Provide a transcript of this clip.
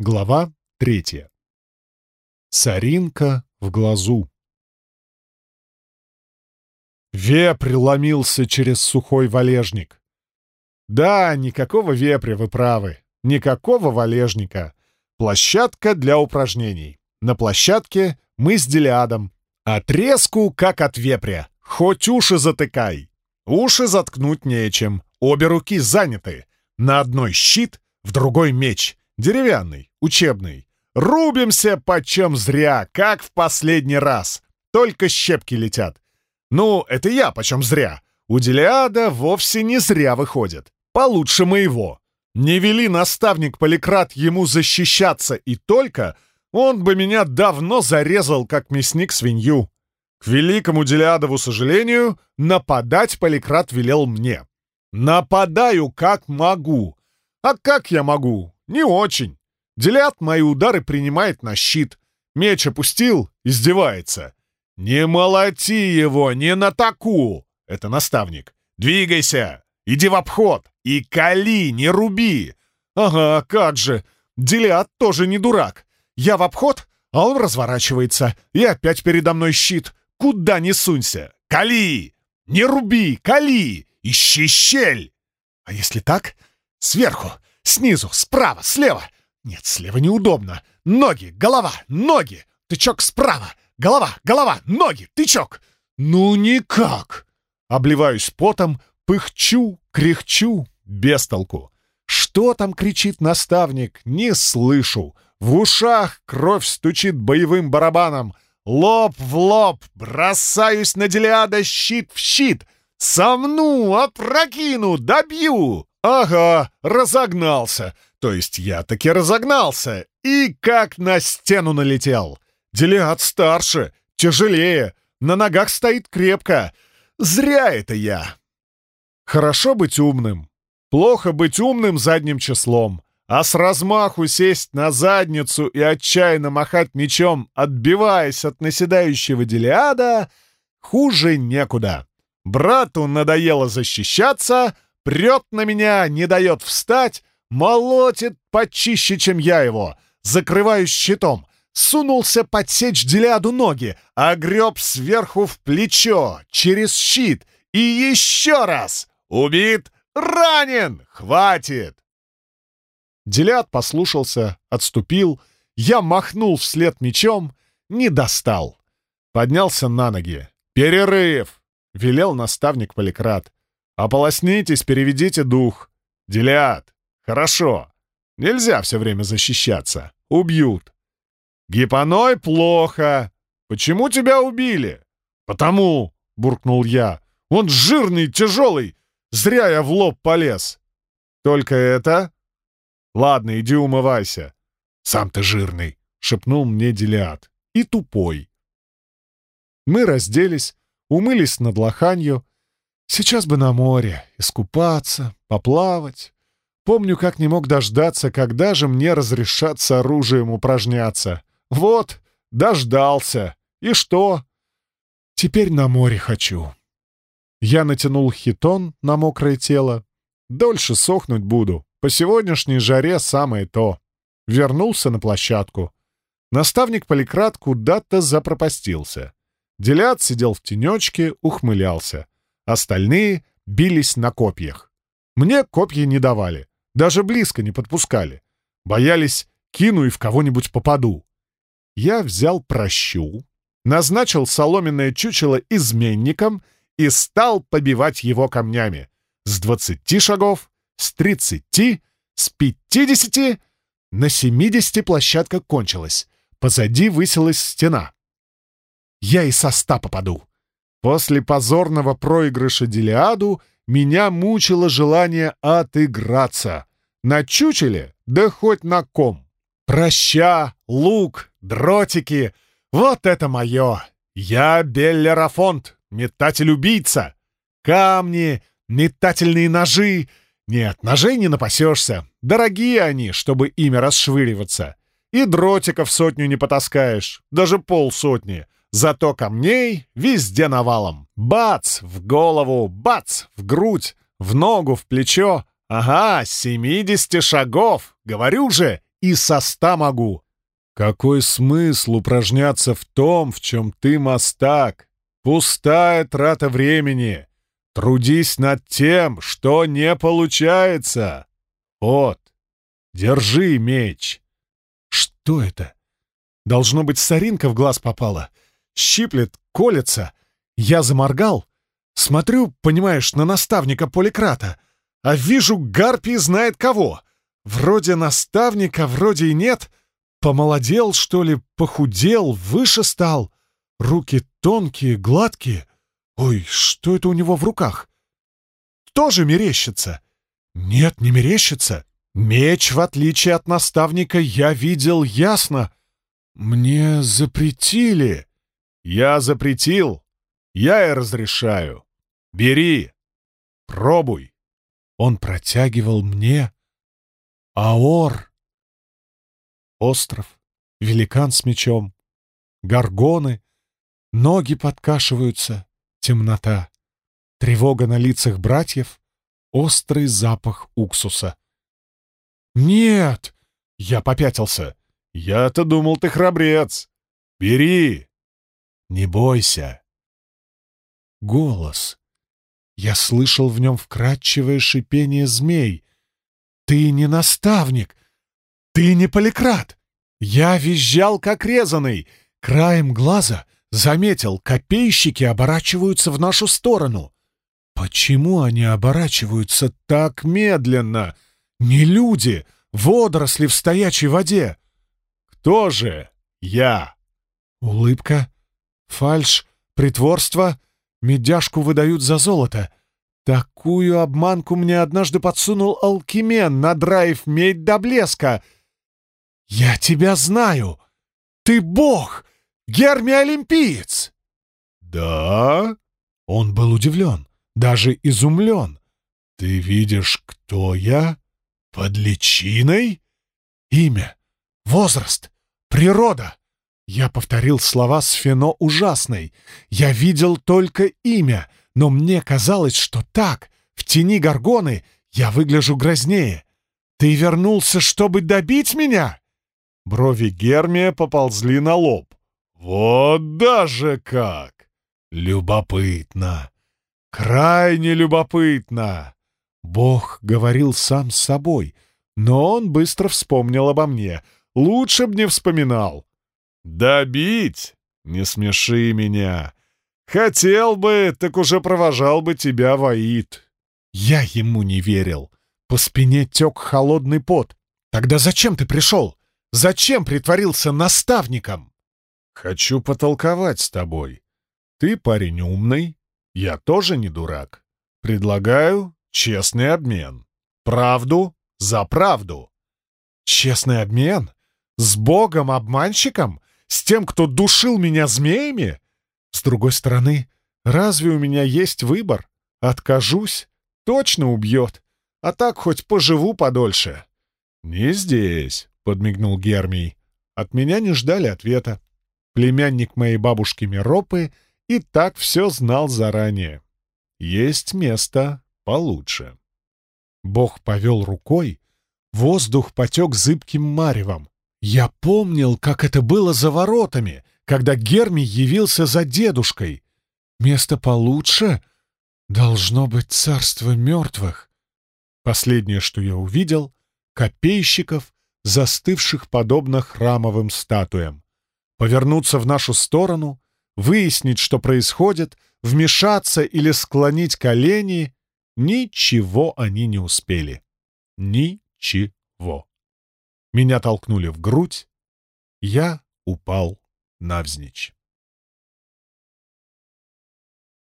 Глава третья. Соринка в глазу. Вепрь ломился через сухой валежник. Да, никакого вепря, вы правы. Никакого валежника. Площадка для упражнений. На площадке мы с Делиадом. Отрезку, как от вепря. Хоть уши затыкай. Уши заткнуть нечем. Обе руки заняты. На одной щит, в другой меч — Деревянный, учебный. Рубимся почем зря, как в последний раз. Только щепки летят. Ну, это я почем зря. У Делиада вовсе не зря выходит. Получше моего. Не вели наставник Поликрат ему защищаться, и только он бы меня давно зарезал, как мясник свинью. К великому Делиадову сожалению, нападать Поликрат велел мне. Нападаю, как могу. А как я могу? «Не очень. Делят мои удары принимает на щит. Меч опустил, издевается. «Не молоти его, не на таку!» — это наставник. «Двигайся! Иди в обход! И кали, не руби!» «Ага, как же! Делят тоже не дурак. Я в обход, а он разворачивается. И опять передо мной щит. Куда не сунься! Кали! Не руби! Кали! Ищи щель!» «А если так? Сверху! Снизу, справа, слева. Нет, слева неудобно. Ноги, голова, ноги. Тычок справа. Голова, голова, ноги, тычок. Ну никак. Обливаюсь потом, пыхчу, кряхчу, без толку. Что там кричит наставник, не слышу. В ушах кровь стучит боевым барабаном. Лоб в лоб, бросаюсь на Делиада щит в щит. Сомну, опрокину, добью. «Ага, разогнался. То есть я таки разогнался. И как на стену налетел. Делиат старше, тяжелее, на ногах стоит крепко. Зря это я. Хорошо быть умным. Плохо быть умным задним числом. А с размаху сесть на задницу и отчаянно махать мечом, отбиваясь от наседающего Делиада, хуже некуда. Брату надоело защищаться, прет на меня, не дает встать, молотит почище, чем я его, закрываюсь щитом, сунулся подсечь Деляду ноги, огреб сверху в плечо, через щит и еще раз. Убит, ранен, хватит. Деляд послушался, отступил, я махнул вслед мечом, не достал. Поднялся на ноги. «Перерыв!» — велел наставник Поликрат. Ополоснитесь, переведите дух. Делят. Хорошо. Нельзя все время защищаться. Убьют. Гипоной плохо. Почему тебя убили? Потому, буркнул я. Он жирный, тяжелый. Зря я в лоб полез. Только это? Ладно, иди умывайся. Сам ты жирный, шепнул мне Делиад. И тупой. Мы разделись, умылись над лоханью, Сейчас бы на море, искупаться, поплавать. Помню, как не мог дождаться, когда же мне разрешат с оружием упражняться. Вот, дождался. И что? Теперь на море хочу. Я натянул хитон на мокрое тело. Дольше сохнуть буду. По сегодняшней жаре самое то. Вернулся на площадку. Наставник Поликрат куда-то запропастился. Делят сидел в тенечке, ухмылялся. Остальные бились на копьях. Мне копья не давали, даже близко не подпускали. Боялись, кину и в кого-нибудь попаду. Я взял прощу, назначил соломенное чучело изменником и стал побивать его камнями. С двадцати шагов, с тридцати, с пятидесяти... На семидесяти площадка кончилась. Позади высилась стена. Я и со ста попаду. После позорного проигрыша Делиаду меня мучило желание отыграться. На чучеле, да хоть на ком. Проща, лук, дротики — вот это мое! Я Беллерафонт, метатель-убийца. Камни, метательные ножи. Нет, ножей не напасешься. Дорогие они, чтобы ими расшвыриваться. И дротиков сотню не потаскаешь, даже полсотни. Зато камней везде навалом. Бац! В голову, бац! В грудь, в ногу, в плечо. Ага, семидесяти шагов! Говорю же, и со ста могу. Какой смысл упражняться в том, в чем ты мастак? Пустая трата времени. Трудись над тем, что не получается. Вот, держи меч. Что это? Должно быть, соринка в глаз попала. Щиплет, колется. Я заморгал. Смотрю, понимаешь, на наставника Поликрата, а вижу гарпий знает кого. Вроде наставника, вроде и нет — Помолодел, что ли, похудел, выше стал. Руки тонкие, гладкие. Ой, что это у него в руках? Тоже мерещится? Нет, не мерещится. Меч, в отличие от наставника, я видел ясно. Мне запретили. Я запретил. Я и разрешаю. Бери. Пробуй. Он протягивал мне аор. Остров, великан с мечом, горгоны, ноги подкашиваются, темнота, тревога на лицах братьев, острый запах уксуса. «Нет!» — я попятился. «Я-то думал, ты храбрец! Бери! Не бойся!» Голос. Я слышал в нем вкрадчивое шипение змей. «Ты не наставник! «Ты не поликрат!» Я визжал, как резаный. Краем глаза заметил, копейщики оборачиваются в нашу сторону. Почему они оборачиваются так медленно? Не люди, водоросли в стоячей воде. Кто же я? Улыбка, фальшь, притворство. Медяшку выдают за золото. Такую обманку мне однажды подсунул Алкимен, надраив медь до блеска — «Я тебя знаю! Ты бог! Герми-олимпиец!» «Да?» Он был удивлен, даже изумлен. «Ты видишь, кто я? Под личиной?» «Имя, возраст, природа!» Я повторил слова Сфено ужасной. Я видел только имя, но мне казалось, что так, в тени горгоны, я выгляжу грознее. Ты вернулся, чтобы добить меня?» Брови Гермия поползли на лоб. «Вот даже как! Любопытно! Крайне любопытно!» Бог говорил сам с собой, но он быстро вспомнил обо мне. Лучше б не вспоминал. «Добить? Не смеши меня! Хотел бы, так уже провожал бы тебя воит!» Я ему не верил. По спине тек холодный пот. «Тогда зачем ты пришел? Зачем притворился наставником? Хочу потолковать с тобой. Ты парень умный, я тоже не дурак. Предлагаю честный обмен. Правду за правду. Честный обмен? С богом-обманщиком? С тем, кто душил меня змеями? С другой стороны, разве у меня есть выбор? Откажусь, точно убьет. А так хоть поживу подольше. Не здесь. — подмигнул Гермий. От меня не ждали ответа. Племянник моей бабушки Миропы и так все знал заранее. Есть место получше. Бог повел рукой, воздух потек зыбким маревом. Я помнил, как это было за воротами, когда Гермий явился за дедушкой. Место получше должно быть царство мертвых. Последнее, что я увидел — копейщиков застывших подобно храмовым статуям. Повернуться в нашу сторону, выяснить, что происходит, вмешаться или склонить колени — ничего они не успели. Ничего. Меня толкнули в грудь, я упал навзничь.